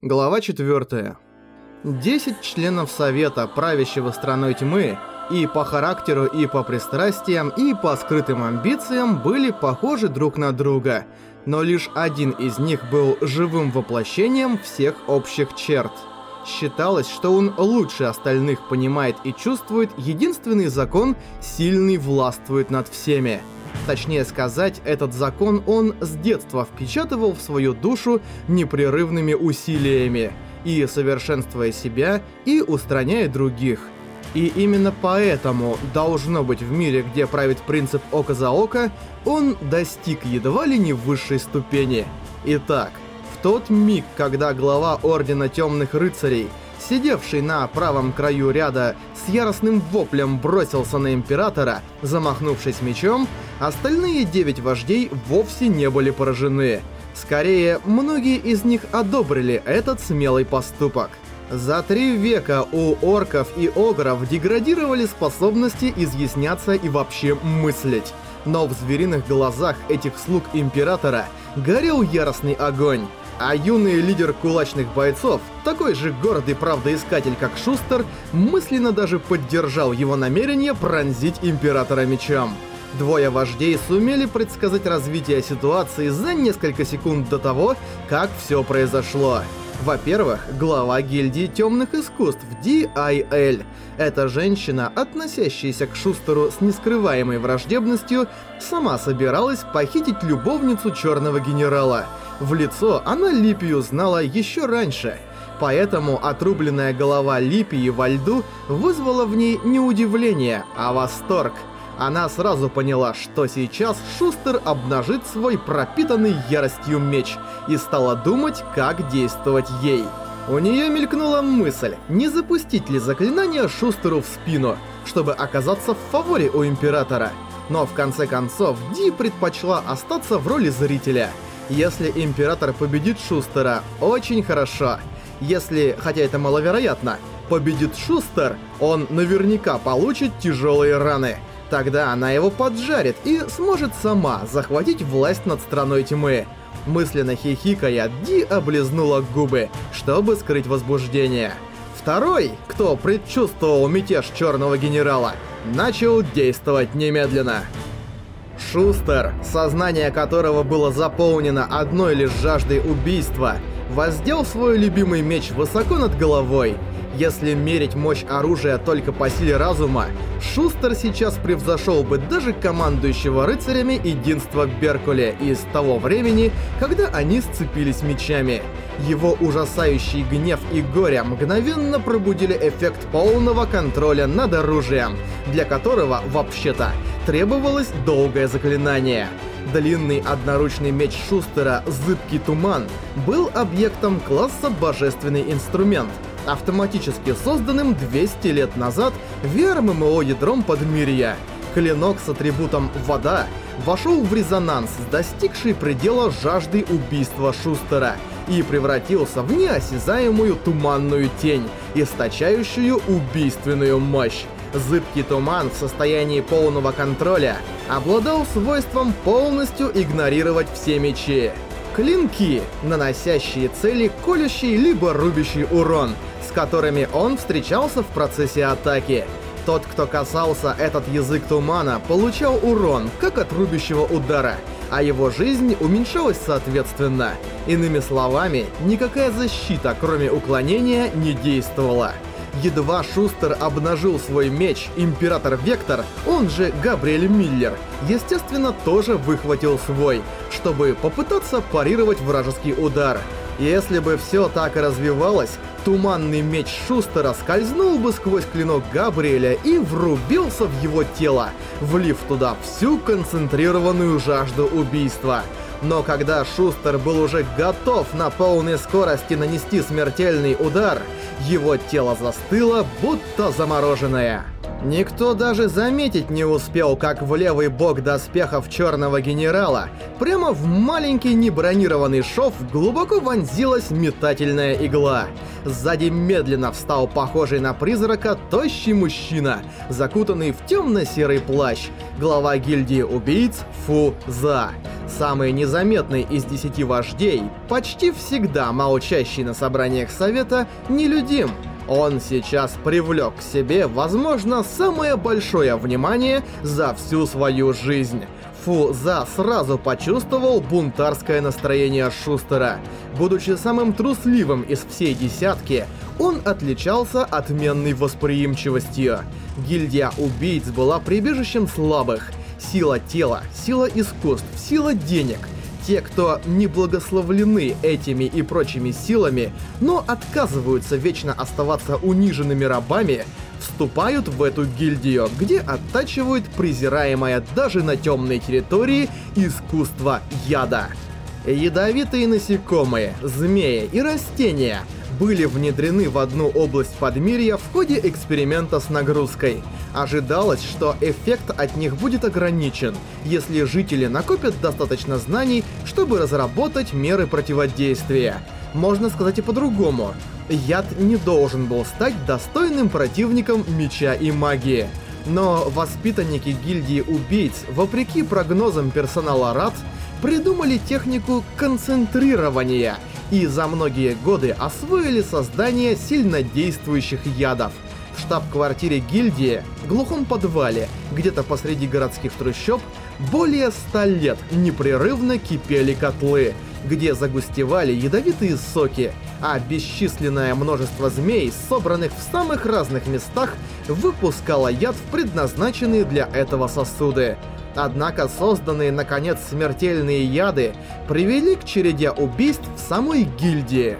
Глава 4. Десять членов Совета, правящего страной тьмы, и по характеру, и по пристрастиям, и по скрытым амбициям были похожи друг на друга, но лишь один из них был живым воплощением всех общих черт. Считалось, что он лучше остальных понимает и чувствует единственный закон «сильный властвует над всеми». Точнее сказать, этот закон он с детства впечатывал в свою душу непрерывными усилиями, и совершенствуя себя, и устраняя других. И именно поэтому, должно быть в мире, где правит принцип око за око, он достиг едва ли не высшей ступени. Итак, в тот миг, когда глава Ордена Темных Рыцарей – сидевший на правом краю ряда, с яростным воплем бросился на Императора, замахнувшись мечом, остальные девять вождей вовсе не были поражены. Скорее, многие из них одобрили этот смелый поступок. За три века у орков и огров деградировали способности изъясняться и вообще мыслить. Но в звериных глазах этих слуг Императора горел яростный огонь. А юный лидер кулачных бойцов, такой же гордый правдоискатель, как Шустер, мысленно даже поддержал его намерение пронзить Императора мечом. Двое вождей сумели предсказать развитие ситуации за несколько секунд до того, как все произошло. Во-первых, глава гильдии темных искусств DIL. Эта женщина, относящаяся к Шустеру с нескрываемой враждебностью, сама собиралась похитить любовницу черного генерала — в лицо она Липию знала еще раньше, поэтому отрубленная голова Липии во льду вызвала в ней не удивление, а восторг. Она сразу поняла, что сейчас Шустер обнажит свой пропитанный яростью меч и стала думать, как действовать ей. У нее мелькнула мысль, не запустить ли заклинание Шустеру в спину, чтобы оказаться в фаворе у Императора. Но в конце концов Ди предпочла остаться в роли зрителя – если Император победит Шустера, очень хорошо. Если, хотя это маловероятно, победит Шустер, он наверняка получит тяжелые раны. Тогда она его поджарит и сможет сама захватить власть над страной тьмы. Мысленно хихикая, Ди облизнула губы, чтобы скрыть возбуждение. Второй, кто предчувствовал мятеж Черного Генерала, начал действовать немедленно. Шустер, сознание которого было заполнено одной лишь жаждой убийства, воздел свой любимый меч высоко над головой. Если мерить мощь оружия только по силе разума, Шустер сейчас превзошел бы даже командующего рыцарями единства Беркуля из того времени, когда они сцепились мечами. Его ужасающий гнев и горе мгновенно пробудили эффект полного контроля над оружием, для которого, вообще-то, требовалось долгое заклинание. Длинный одноручный меч Шустера «Зыбкий туман» был объектом класса «Божественный инструмент», автоматически созданным 200 лет назад VR-MMO-ядром Подмирья. Клинок с атрибутом «Вода» вошел в резонанс с достигшей предела жажды убийства Шустера и превратился в неосязаемую туманную тень, источающую убийственную мощь. Зыбкий туман в состоянии полного контроля обладал свойством полностью игнорировать все мечи. Клинки, наносящие цели колющий либо рубящий урон, с которыми он встречался в процессе атаки. Тот, кто касался этот язык тумана, получал урон, как от рубящего удара, а его жизнь уменьшалась соответственно. Иными словами, никакая защита, кроме уклонения, не действовала. Едва Шустер обнажил свой меч, Император Вектор, он же Габриэль Миллер, естественно, тоже выхватил свой, чтобы попытаться парировать вражеский удар. Если бы все так и развивалось, туманный меч Шустера скользнул бы сквозь клинок Габриэля и врубился в его тело, влив туда всю концентрированную жажду убийства. Но когда Шустер был уже готов на полной скорости нанести смертельный удар, его тело застыло, будто замороженное. Никто даже заметить не успел, как в левый бок доспехов черного генерала прямо в маленький небронированный шов глубоко вонзилась метательная игла. Сзади медленно встал похожий на призрака тощий мужчина, закутанный в темно-серый плащ, глава гильдии убийц Фу За. Самый незаметный из десяти вождей, почти всегда молчащий на собраниях совета, нелюдим. Он сейчас привлек к себе, возможно, самое большое внимание за всю свою жизнь. Фу За сразу почувствовал бунтарское настроение Шустера. Будучи самым трусливым из всей десятки, он отличался отменной восприимчивостью. Гильдия убийц была прибежищем слабых. Сила тела, сила искусств, сила денег — те, кто не благословлены этими и прочими силами, но отказываются вечно оставаться униженными рабами, вступают в эту гильдию, где оттачивают презираемое даже на темной территории искусство яда. Ядовитые насекомые, змеи и растения — были внедрены в одну область подмирья в ходе эксперимента с нагрузкой. Ожидалось, что эффект от них будет ограничен, если жители накопят достаточно знаний, чтобы разработать меры противодействия. Можно сказать и по-другому. Яд не должен был стать достойным противником меча и магии. Но воспитанники гильдии убийц, вопреки прогнозам персонала РАД, придумали технику концентрирования и за многие годы освоили создание сильнодействующих ядов. В штаб-квартире гильдии, в глухом подвале, где-то посреди городских трущоб, более ста лет непрерывно кипели котлы, где загустевали ядовитые соки, а бесчисленное множество змей, собранных в самых разных местах, выпускало яд в предназначенные для этого сосуды. Однако созданные, наконец, смертельные яды привели к череде убийств в самой гильдии.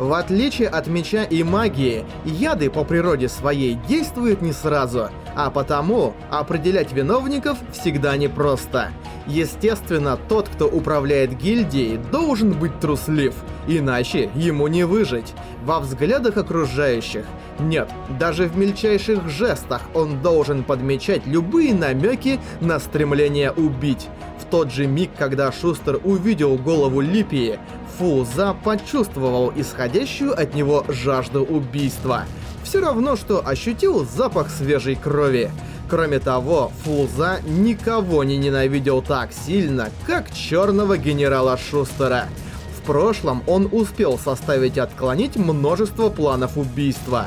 В отличие от меча и магии, яды по природе своей действуют не сразу, а потому определять виновников всегда непросто. Естественно, тот, кто управляет гильдией, должен быть труслив, иначе ему не выжить. Во взглядах окружающих. Нет, даже в мельчайших жестах он должен подмечать любые намеки на стремление убить. В тот же миг, когда Шустер увидел голову Липии, Фуза почувствовал исходящую от него жажду убийства. Все равно, что ощутил запах свежей крови. Кроме того, Фулза никого не ненавидел так сильно, как черного генерала Шустера. В прошлом он успел составить и отклонить множество планов убийства.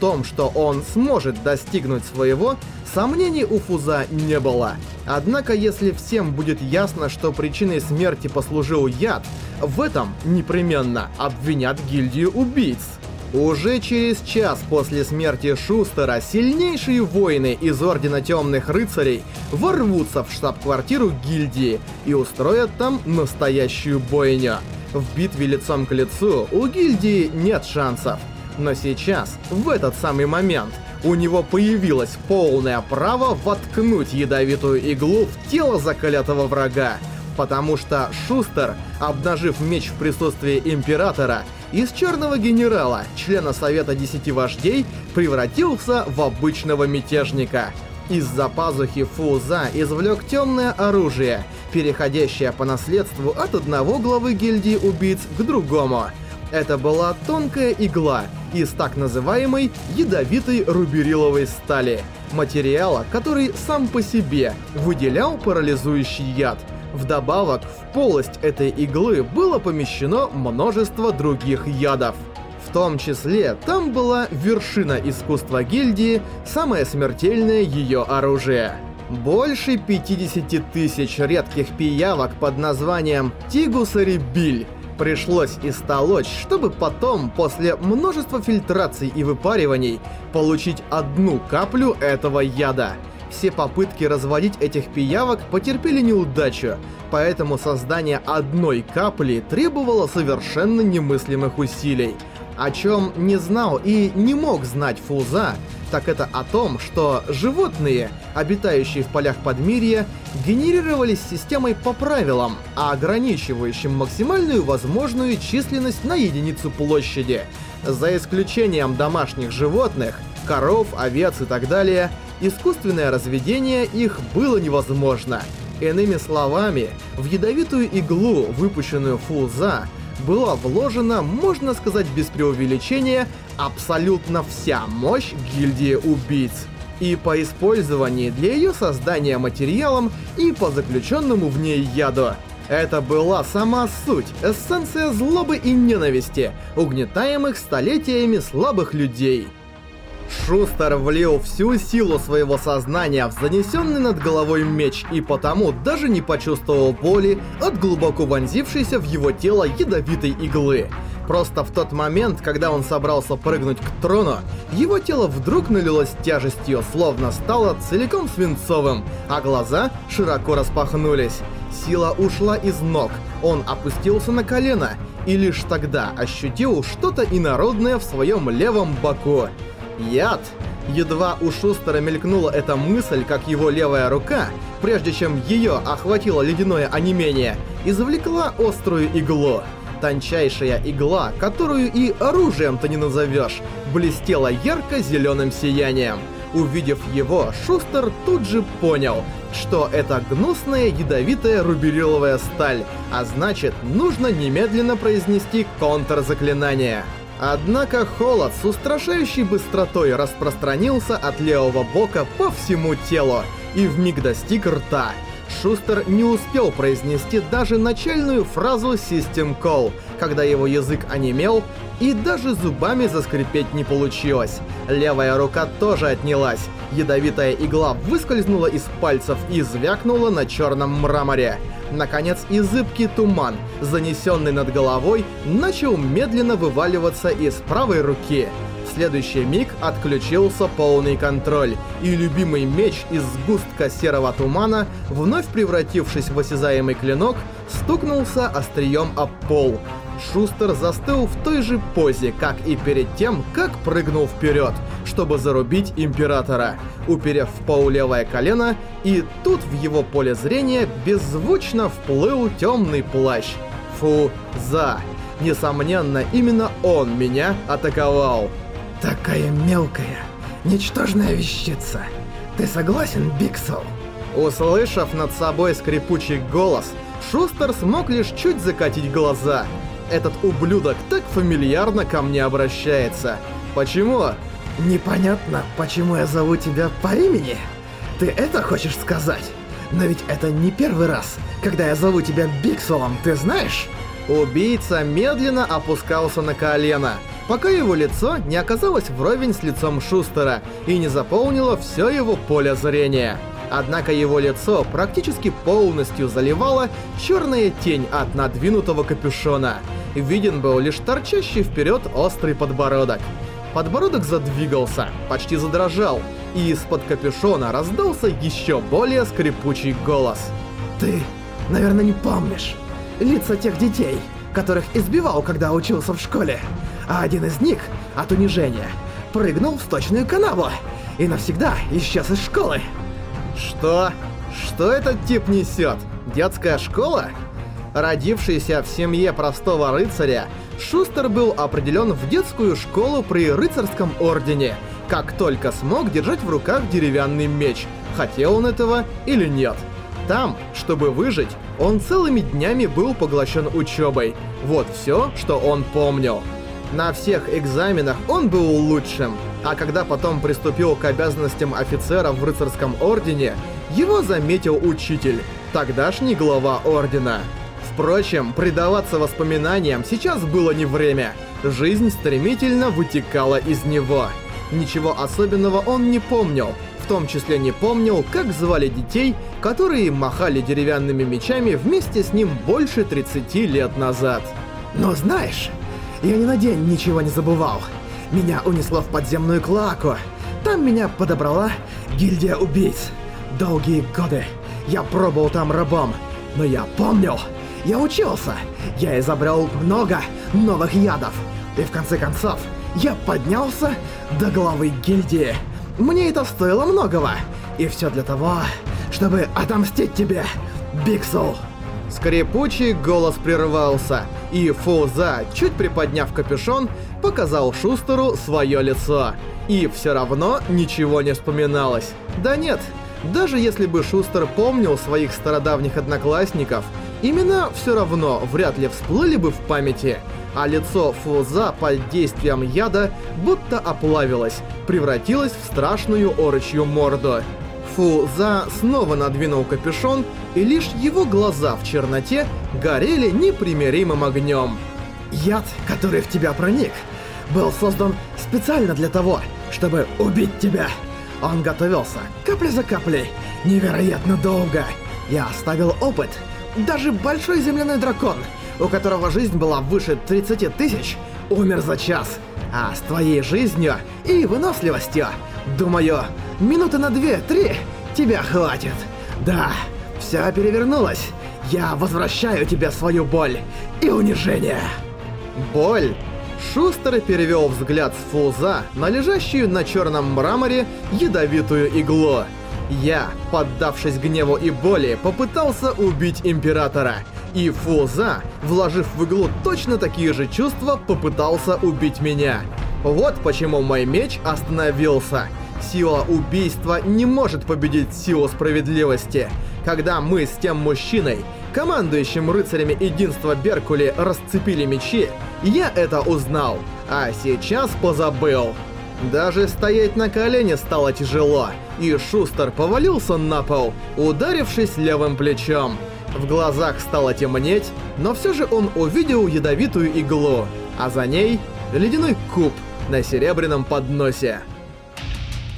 Том, что он сможет достигнуть своего, сомнений у Фуза не было. Однако, если всем будет ясно, что причиной смерти послужил яд, в этом непременно обвинят гильдию убийц. Уже через час после смерти Шустера сильнейшие воины из Ордена Темных Рыцарей ворвутся в штаб-квартиру гильдии и устроят там настоящую бойню. В битве лицом к лицу у гильдии нет шансов. Но сейчас, в этот самый момент, у него появилось полное право воткнуть ядовитую иглу в тело заколятого врага. Потому что Шустер, обнажив меч в присутствии Императора, из черного генерала, члена Совета Десяти Вождей, превратился в обычного мятежника. Из-за пазухи Фуза извлек темное оружие, переходящее по наследству от одного главы гильдии убийц к другому. Это была тонкая игла из так называемой ядовитой рубериловой стали, материала, который сам по себе выделял парализующий яд – Вдобавок, в полость этой иглы было помещено множество других ядов. В том числе, там была вершина искусства гильдии, самое смертельное ее оружие. Больше 50 тысяч редких пиявок под названием Тигусарибиль пришлось истолочь, чтобы потом, после множества фильтраций и выпариваний, получить одну каплю этого яда — все попытки разводить этих пиявок потерпели неудачу, поэтому создание одной капли требовало совершенно немыслимых усилий. О чем не знал и не мог знать Фуза, так это о том, что животные, обитающие в полях Подмирья, генерировались системой по правилам, ограничивающим максимальную возможную численность на единицу площади. За исключением домашних животных, коров, овец и так далее, искусственное разведение их было невозможно. Иными словами, в ядовитую иглу, выпущенную Фулза, была вложена, можно сказать без преувеличения, абсолютно вся мощь гильдии убийц. И по использованию для ее создания материалом, и по заключенному в ней яду. Это была сама суть, эссенция злобы и ненависти, угнетаемых столетиями слабых людей. Шустер влил всю силу своего сознания в занесенный над головой меч и потому даже не почувствовал боли от глубоко вонзившейся в его тело ядовитой иглы. Просто в тот момент, когда он собрался прыгнуть к трону, его тело вдруг налилось тяжестью, словно стало целиком свинцовым, а глаза широко распахнулись. Сила ушла из ног, он опустился на колено и лишь тогда ощутил что-то инородное в своем левом боку. Яд. Едва у Шустера мелькнула эта мысль, как его левая рука, прежде чем ее охватило ледяное онемение, извлекла острую иглу. Тончайшая игла, которую и оружием-то не назовешь, блестела ярко-зеленым сиянием. Увидев его, Шустер тут же понял, что это гнусная ядовитая рубериловая сталь, а значит, нужно немедленно произнести контрзаклинание. Однако холод с устрашающей быстротой распространился от левого бока по всему телу и вмиг достиг рта. Шустер не успел произнести даже начальную фразу «System Call», когда его язык онемел, и даже зубами заскрипеть не получилось. Левая рука тоже отнялась. Ядовитая игла выскользнула из пальцев и звякнула на черном мраморе. Наконец и зыбкий туман, занесенный над головой, начал медленно вываливаться из правой руки. Следующий миг отключился полный контроль, и любимый меч из сгустка серого тумана, вновь превратившись в осязаемый клинок, стукнулся острием об пол. Шустер застыл в той же позе, как и перед тем, как прыгнул вперед, чтобы зарубить Императора, уперев в пол левое колено, и тут в его поле зрения беззвучно вплыл темный плащ. Фу, за. Несомненно, именно он меня атаковал. Такая мелкая, ничтожная вещица. Ты согласен, Биксел? Услышав над собой скрипучий голос, Шустер смог лишь чуть закатить глаза. Этот ублюдок так фамильярно ко мне обращается. Почему? Непонятно, почему я зову тебя по имени? Ты это хочешь сказать? Но ведь это не первый раз, когда я зову тебя Бикселом, ты знаешь? Убийца медленно опускался на колено, пока его лицо не оказалось вровень с лицом Шустера и не заполнило все его поле зрения. Однако его лицо практически полностью заливала черная тень от надвинутого капюшона. Виден был лишь торчащий вперед острый подбородок. Подбородок задвигался, почти задрожал, и из-под капюшона раздался еще более скрипучий голос. «Ты, наверное, не помнишь лица тех детей, которых избивал, когда учился в школе, а один из них, от унижения, прыгнул в сточную канаву и навсегда исчез из школы». «Что? Что этот тип несет? Детская школа?» Родившийся в семье простого рыцаря, Шустер был определен в детскую школу при рыцарском ордене, как только смог держать в руках деревянный меч, хотел он этого или нет. Там, чтобы выжить, он целыми днями был поглощен учебой. Вот все, что он помнил. На всех экзаменах он был лучшим, а когда потом приступил к обязанностям офицера в рыцарском ордене, его заметил учитель, тогдашний глава ордена. Впрочем, предаваться воспоминаниям сейчас было не время. Жизнь стремительно вытекала из него. Ничего особенного он не помнил. Том числе не помнил, как звали детей, которые махали деревянными мечами вместе с ним больше 30 лет назад. Но знаешь, я ни на день ничего не забывал. Меня унесло в подземную клаку. Там меня подобрала гильдия убийц. Долгие годы я пробовал там рабом, но я помнил, я учился, я изобрел много новых ядов. И в конце концов, я поднялся до главы гильдии. Мне это стоило многого. И все для того, чтобы отомстить тебе, Биксел. Скрипучий голос прервался, и Фуза, чуть приподняв капюшон, показал Шустеру свое лицо. И все равно ничего не вспоминалось. Да нет, даже если бы Шустер помнил своих стародавних одноклассников, Имена все равно вряд ли всплыли бы в памяти, а лицо Фуза под действием яда будто оплавилось, превратилось в страшную орочью морду. Фуза снова надвинул капюшон, и лишь его глаза в черноте горели непримиримым огнем. Яд, который в тебя проник, был создан специально для того, чтобы убить тебя. Он готовился капля за каплей, невероятно долго. Я оставил опыт. Даже большой земляной дракон, у которого жизнь была выше 30 тысяч, умер за час. А с твоей жизнью и выносливостью, думаю, минуты на две-три тебя хватит. Да, все перевернулось. Я возвращаю тебе свою боль и унижение. Боль? Шустер перевел взгляд с Фуза на лежащую на черном мраморе ядовитую иглу. Я, поддавшись гневу и боли, попытался убить Императора. И Фуза, вложив в иглу точно такие же чувства, попытался убить меня. Вот почему мой меч остановился. Сила убийства не может победить силу справедливости. Когда мы с тем мужчиной, командующим рыцарями единства Беркули, расцепили мечи, я это узнал, а сейчас позабыл. Даже стоять на колене стало тяжело, и Шустер повалился на пол, ударившись левым плечом. В глазах стало темнеть, но все же он увидел ядовитую иглу, а за ней ледяной куб на серебряном подносе.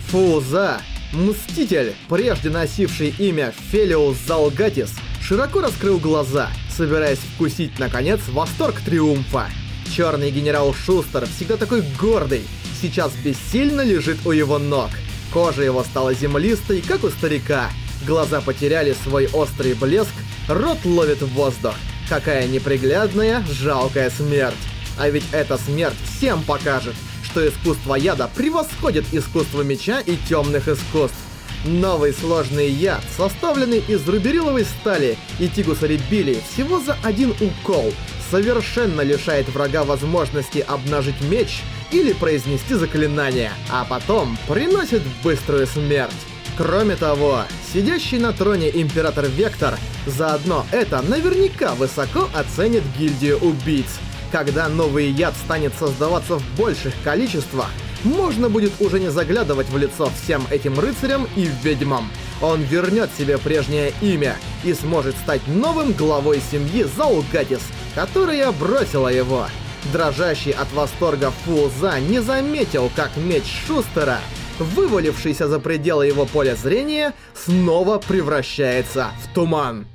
Фуза, мститель, прежде носивший имя Фелиус Залгатис, широко раскрыл глаза, собираясь вкусить, наконец, восторг триумфа. Черный генерал Шустер, всегда такой гордый, сейчас бессильно лежит у его ног. Кожа его стала землистой, как у старика. Глаза потеряли свой острый блеск, рот ловит воздух. Какая неприглядная, жалкая смерть. А ведь эта смерть всем покажет, что искусство яда превосходит искусство меча и темных искусств. Новый сложный яд, составленный из рубериловой стали и тигусарибили всего за один укол, совершенно лишает врага возможности обнажить меч или произнести заклинание, а потом приносит быструю смерть. Кроме того, сидящий на троне Император Вектор заодно это наверняка высоко оценит гильдию убийц. Когда новый яд станет создаваться в больших количествах, можно будет уже не заглядывать в лицо всем этим рыцарям и ведьмам. Он вернет себе прежнее имя и сможет стать новым главой семьи Заулгатис, которая бросила его. Дрожащий от восторга Фуза не заметил, как меч Шустера, вывалившийся за пределы его поля зрения, снова превращается в туман.